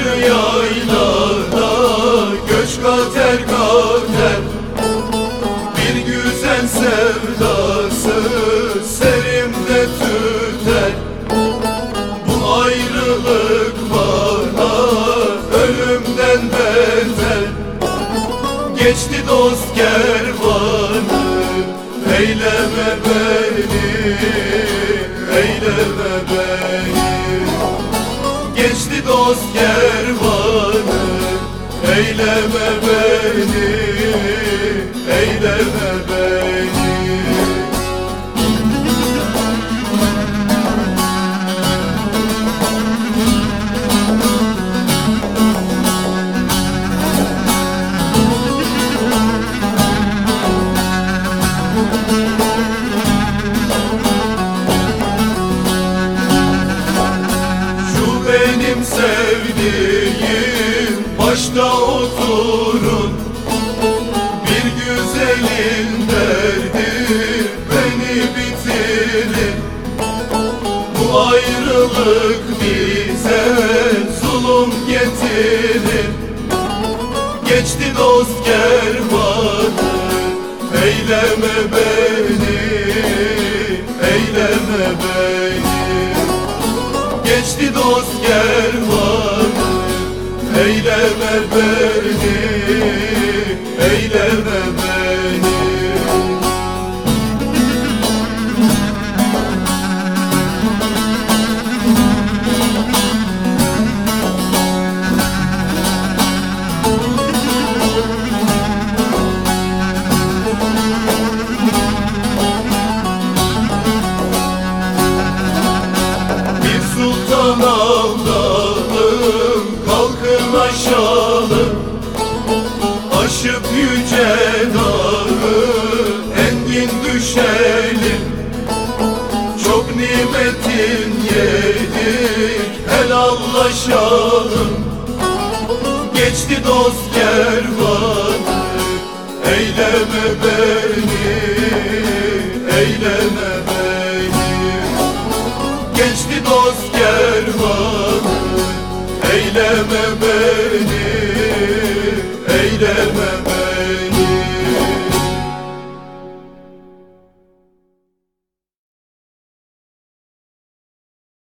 yaylada Göç kater kater. Bir güzel sevdası Serimde tüter. Bu ayrılık bana Ölümden beter. Geçti dost kervanı Eyleme beni Dost kervanı Eyleme beni Eyleme beni. Şu benim sevdiğim. Başta oturun Bir güzelin derdi. Beni bitirir Bu ayrılık bize zulüm getirir. Geçti dost kervanı Eyleme beni dost kervanı Eyleme beni aşağı Aşıp yüce dağı engin düşelim. Çok nimetin yedik helallaşalım. Geçti dost kervanı Eyleme beni Eyleme Eyleme beni Eyleme beni